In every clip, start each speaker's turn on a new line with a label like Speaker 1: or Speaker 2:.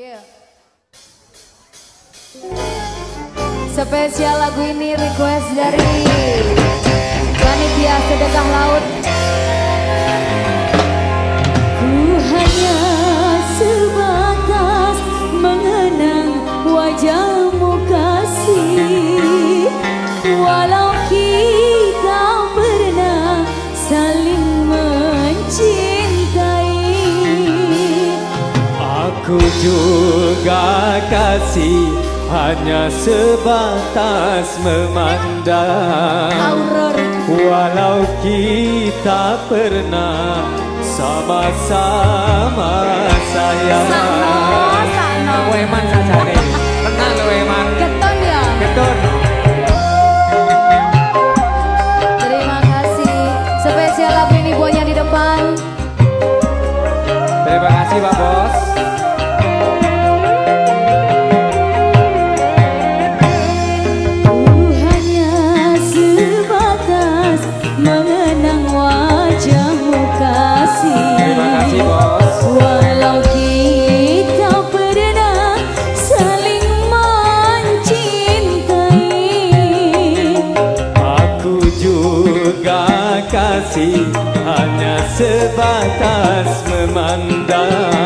Speaker 1: Yeah. Spesial lagu ini request dari Panitia Sedekah Laut
Speaker 2: juga kasih hanya sebatas memandang Walau kita pernah sama-sama sayang.
Speaker 1: sebatas
Speaker 2: memandang.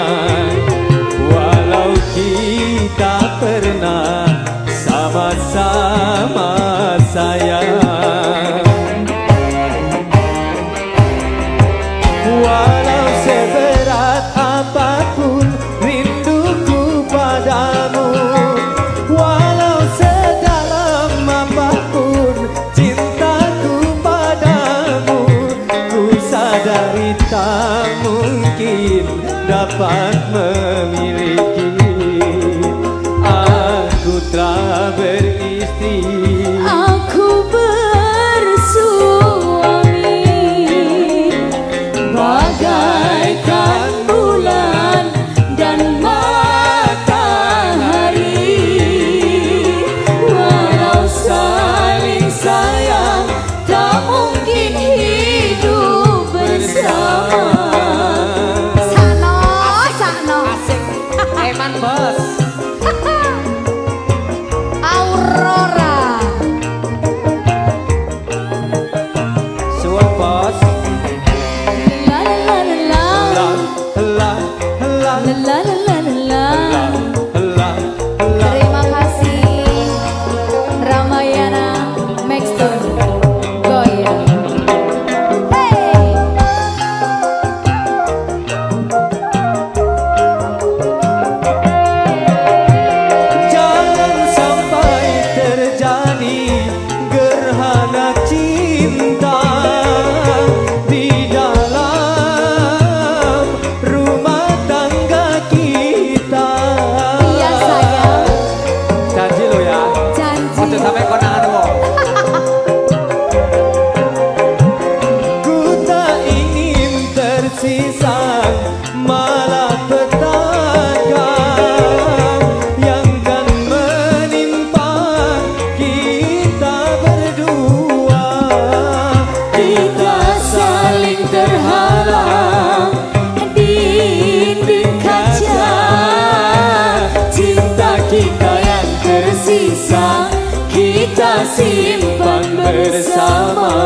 Speaker 2: kita
Speaker 1: simpan bersama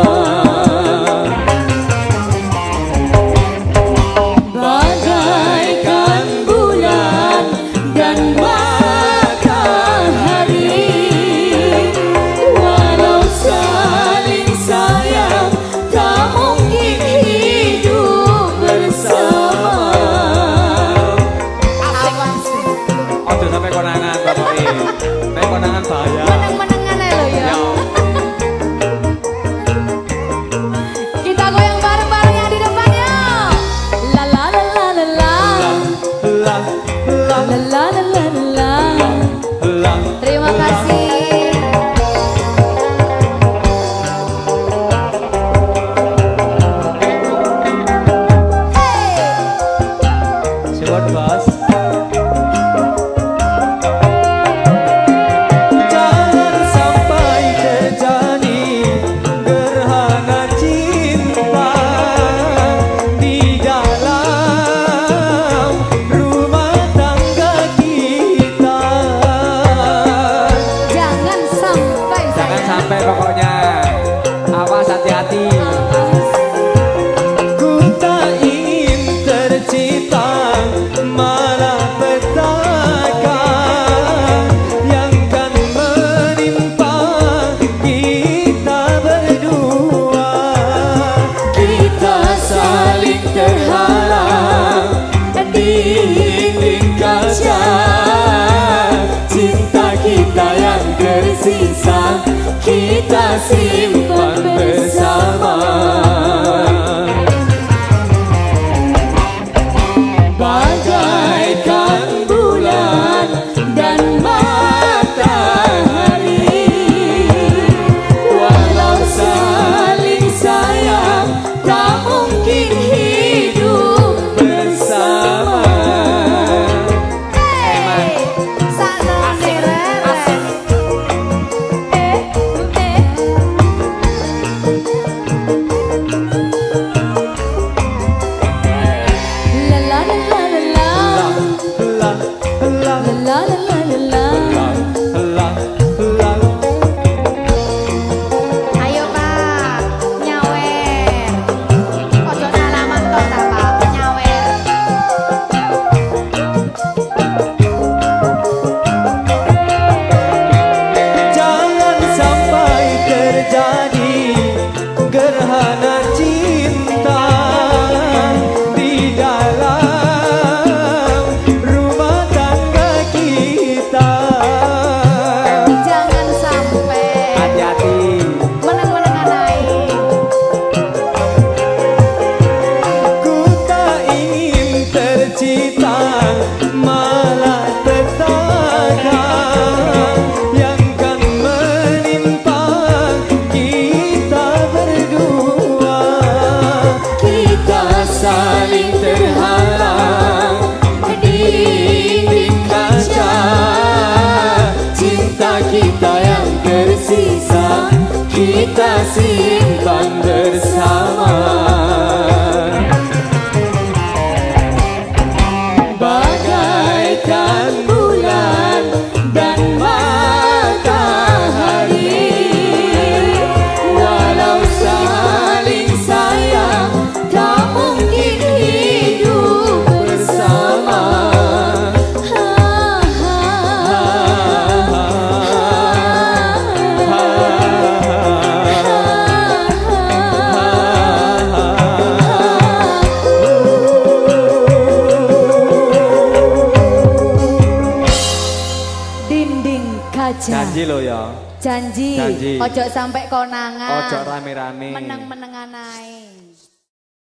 Speaker 1: hati.
Speaker 2: Ku tak ingin tercipta malah petaka Yang kan menimpa kita berdua. Kita saling terhalang di dinding kaca. Cinta kita yang tersisa kita simpan. Gnana
Speaker 1: Rasim thunder.
Speaker 3: janji lo ya.
Speaker 1: Janji.
Speaker 3: janji.
Speaker 1: Ojo sampai konangan.
Speaker 3: Ojo rame-rame.
Speaker 1: Meneng-menengan.